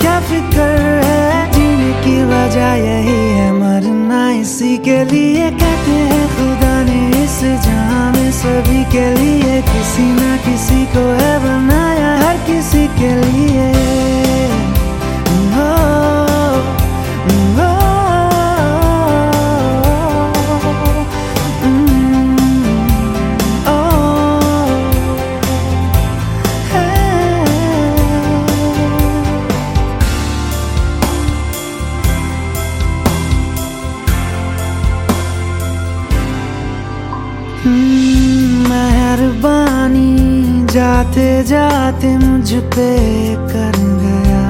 क्या फ़िक्र है? जीने की वजह यही है, मरना इसी के लिए कहते हैं, खुदा ने इस जहाँ में सभी के लिए किसी ना किसी जाते जाते मुझ पे कर गया।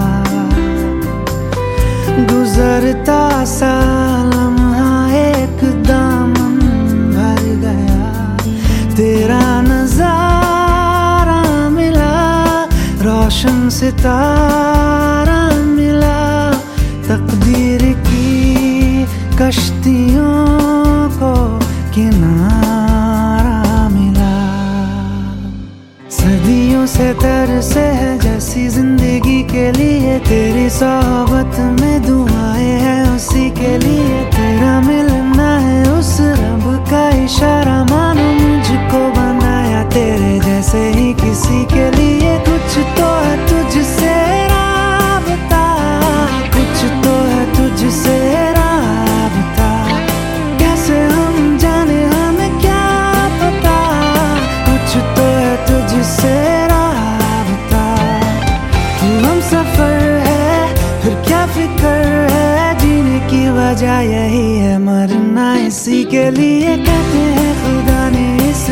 गुजरता साल एक दामन भर गया। तेरा नज़ारा मिला रोशन सितारा। से तरसे है जैसी ज़िंदगी के लिए तेरी सोहबत में दुआएँ है उसी के लिए तेरा मिलना सफ़र है फिर क्या फ़िक्र है? जीने की वजह यही है मरना इसी के लिए कहते हैं खुदा ने इस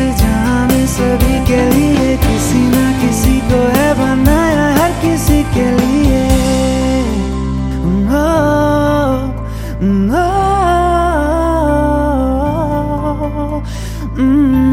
में सभी के लिए किसी ना किसी को है बनाया हर किसी के लिए। ओ, ओ, ओ, mm,